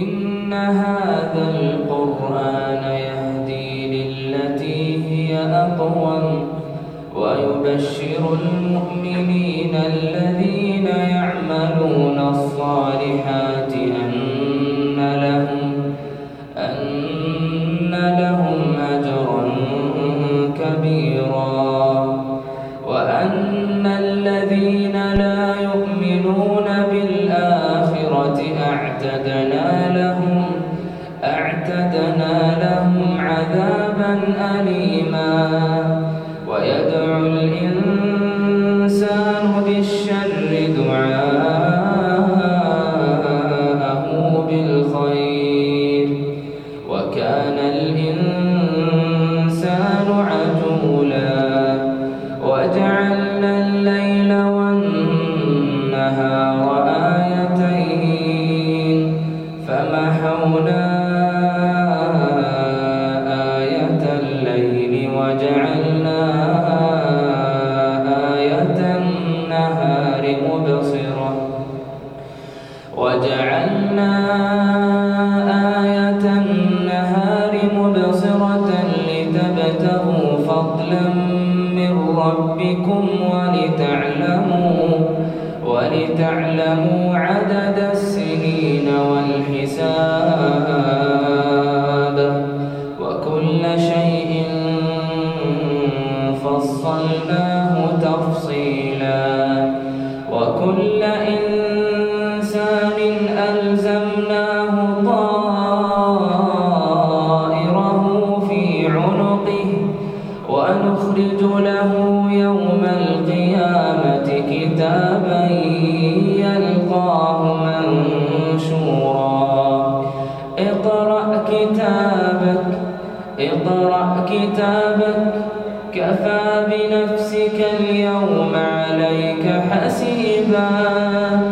إن هذا القرآن يهدي للتي هي أقوم ويبشر المؤمنين الذين أعتدنا لهم أعتدنا لهم عذابا أليما. وجعلنا آية النهار مبصرة. وجعلنا آية النهار مبصرة لتبتغوا فضلا من ربكم ولتعلموا ولتعلموا عدد السنين والحساب. كتابك اقرأ كتابك كفى بنفسك اليوم عليك حسيبا.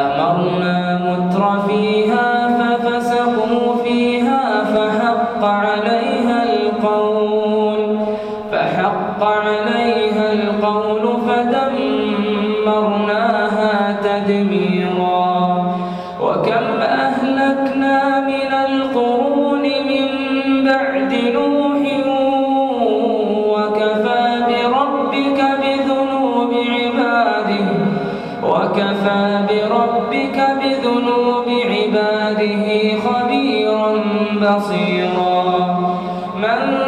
أمرنا متر فيها ففسقوا فيها فحق عليها القول فحق عليها القول فدمرناها تدميرا وكفى بربك بذنوب عباده خبيرا بصيرا. من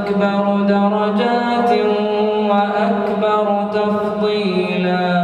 أكبر درجات وأكبر تفضيلا.